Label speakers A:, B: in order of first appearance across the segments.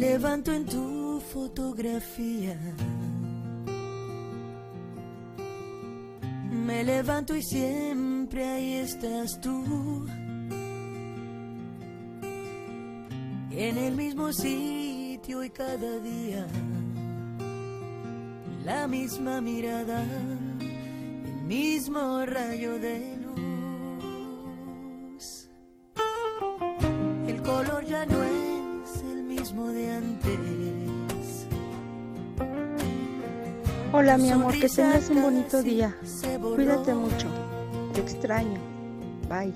A: levanto en tu fotografía. Me levanto y siempre ahí estás tú. En el mismo sitio y cada día. La misma mirada, el mismo rayo de
B: Hola mi amor, que tengas un bonito día. Cuídate mucho. Te extraño. Bye.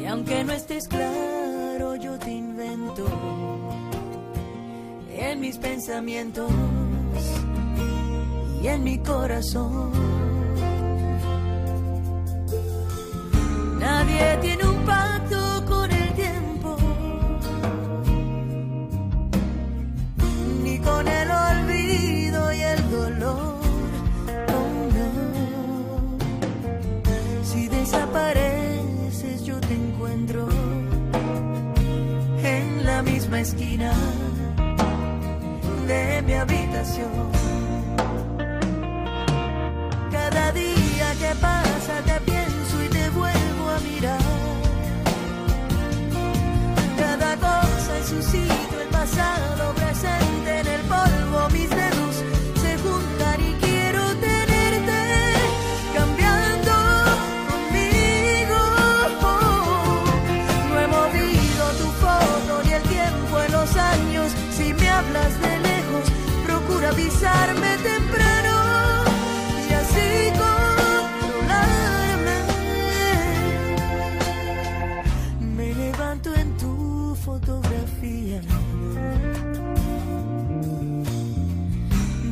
A: Y aunque no estés claro, yo te invento en mis pensamientos y en mi corazón. Desapareces, yo te encuentro en la misma esquina de mi habitación. Hablas de lejos, procura avisarme temprano y así controlarme. Me levanto en tu fotografía.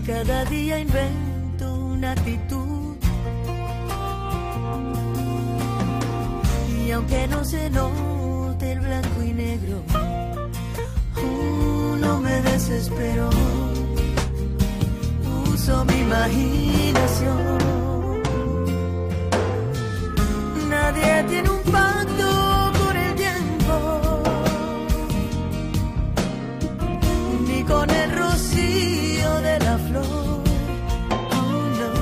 A: Cada día invento una actitud. Y aunque no se note el blanco y negro, me desespero. Uso mi imaginación. Nadie tiene un pacto con el tiempo, ni con el rocío de la flor. Oh, no.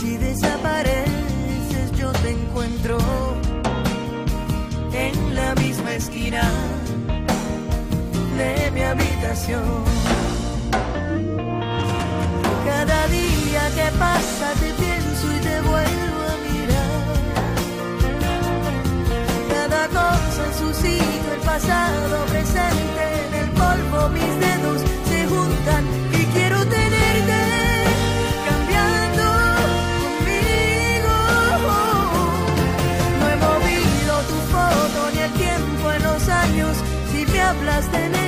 A: Si desapareces, yo te encuentro en la misma esquina Cada día que pasa te pienso y te vuelvo a mirar. Cada cosa en su sitio, el pasado presente en el polvo, mis dedos se juntan y quiero tenerte cambiando conmigo. No he movido tu foto ni el tiempo en los años. Si me hablas de